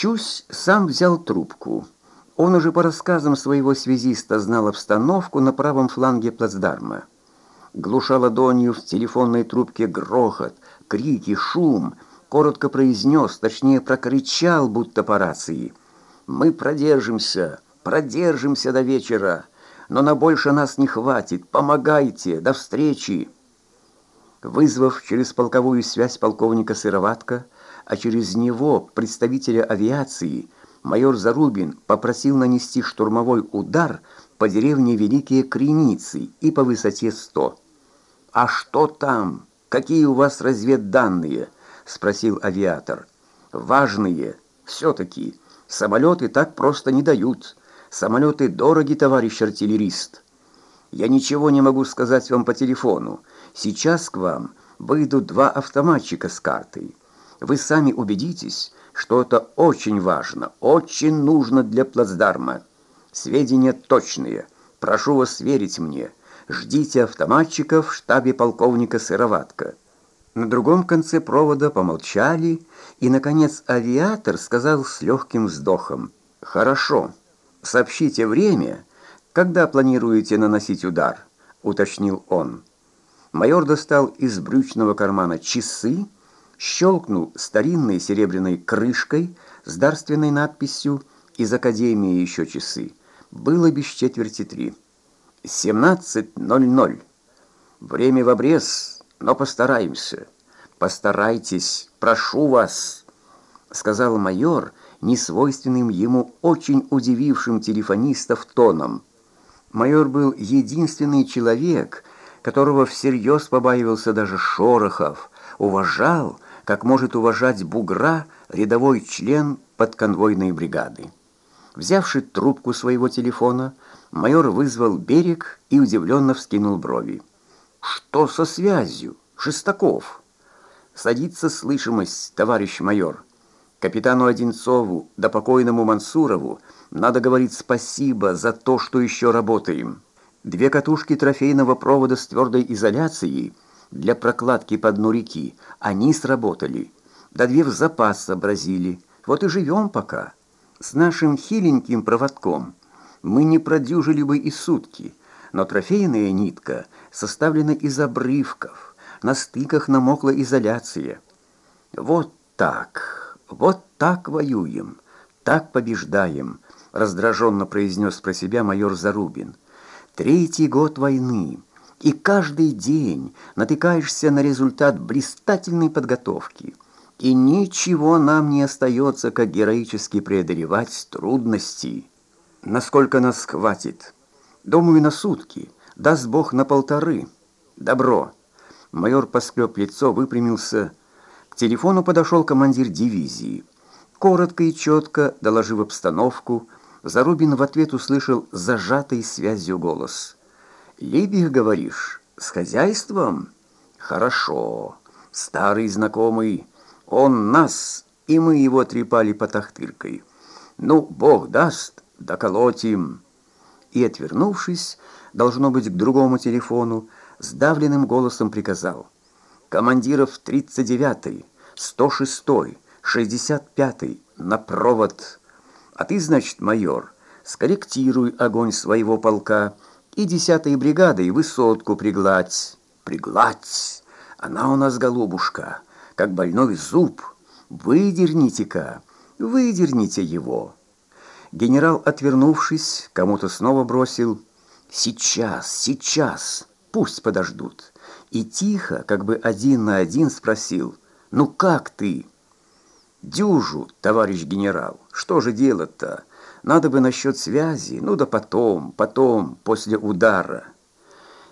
Щусь сам взял трубку. Он уже по рассказам своего связиста знал обстановку на правом фланге плацдарма. Глуша ладонью в телефонной трубке грохот, крики, шум, коротко произнес, точнее прокричал, будто по рации. «Мы продержимся, продержимся до вечера, но на больше нас не хватит, помогайте, до встречи!» Вызвав через полковую связь полковника Сыроватка, а через него представителя авиации, майор Зарубин попросил нанести штурмовой удар по деревне Великие Креницы и по высоте 100. «А что там? Какие у вас разведданные?» — спросил авиатор. «Важные. Все-таки. Самолеты так просто не дают. Самолеты дороги, товарищ артиллерист. Я ничего не могу сказать вам по телефону. Сейчас к вам выйдут два автоматчика с картой. Вы сами убедитесь, что это очень важно, очень нужно для плацдарма. Сведения точные. Прошу вас верить мне. Ждите автоматчиков в штабе полковника Сыроватка». На другом конце провода помолчали, и, наконец, авиатор сказал с легким вздохом. «Хорошо. Сообщите время, когда планируете наносить удар», — уточнил он. Майор достал из брючного кармана часы, щелкнул старинной серебряной крышкой с дарственной надписью «Из Академии еще часы». Было без четверти три. «17.00. Время в обрез, но постараемся. Постарайтесь, прошу вас», — сказал майор, несвойственным ему очень удивившим телефонистов тоном. Майор был единственный человек, которого всерьез побаивался даже Шорохов, уважал, как может уважать бугра рядовой член подконвойной бригады. Взявши трубку своего телефона, майор вызвал берег и удивленно вскинул брови. «Что со связью? Шестаков!» «Садится слышимость, товарищ майор. Капитану Одинцову да покойному Мансурову надо говорить спасибо за то, что еще работаем». Две катушки трофейного провода с твердой изоляцией для прокладки по дну реки, они сработали. Да две в запас сообразили. Вот и живем пока. С нашим хиленьким проводком мы не продюжили бы и сутки, но трофейная нитка составлена из обрывков, на стыках намокла изоляция. Вот так, вот так воюем, так побеждаем, раздраженно произнес про себя майор Зарубин. Третий год войны, и каждый день натыкаешься на результат блистательной подготовки. И ничего нам не остается, как героически преодолевать трудности. Насколько нас хватит? Думаю, на сутки. Даст Бог на полторы. Добро. Майор поскреб лицо, выпрямился. К телефону подошел командир дивизии. Коротко и четко, доложив обстановку, Зарубин в ответ услышал зажатый связью голос. «Либих, говоришь, с хозяйством? Хорошо. Старый знакомый. Он нас, и мы его трепали под Ахтыркой. Ну, Бог даст, доколотим». И, отвернувшись, должно быть, к другому телефону, сдавленным голосом приказал. «Командиров 39-й, 106-й, 65-й на провод а ты, значит, майор, скорректируй огонь своего полка и десятой бригадой высотку пригладь. Пригладь! Она у нас, голубушка, как больной зуб. Выдерните-ка, выдерните его. Генерал, отвернувшись, кому-то снова бросил «Сейчас, сейчас, пусть подождут». И тихо, как бы один на один спросил «Ну как ты?» «Дюжу, товарищ генерал, что же делать-то? Надо бы насчет связи, ну да потом, потом, после удара».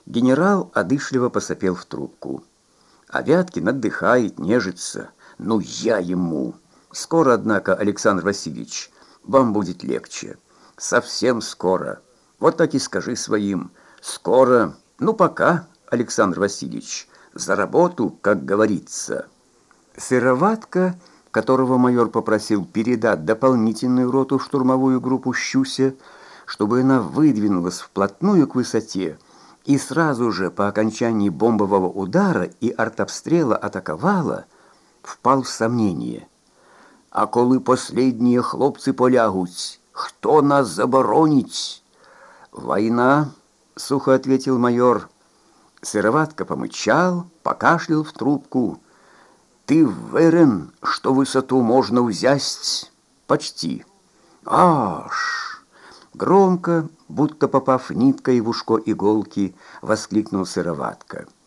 Генерал одышливо посопел в трубку. А Вяткин отдыхает, нежится. Ну, я ему. Скоро, однако, Александр Васильевич, вам будет легче. Совсем скоро. Вот так и скажи своим. Скоро. Ну, пока, Александр Васильевич. За работу, как говорится. Сыроватка которого майор попросил передать дополнительную роту в штурмовую группу «Щуся», чтобы она выдвинулась вплотную к высоте и сразу же по окончании бомбового удара и артобстрела атаковала, впал в сомнение. А коли последние хлопцы полягуть, кто нас забороніць? Война, сухо ответил майор. Сыроватка помычал, покашлял в трубку. Ты уверен, что высоту можно взять? Почти. Аж! Громко, будто попав ниткой в ушко иголки, воскликнул сыроватка.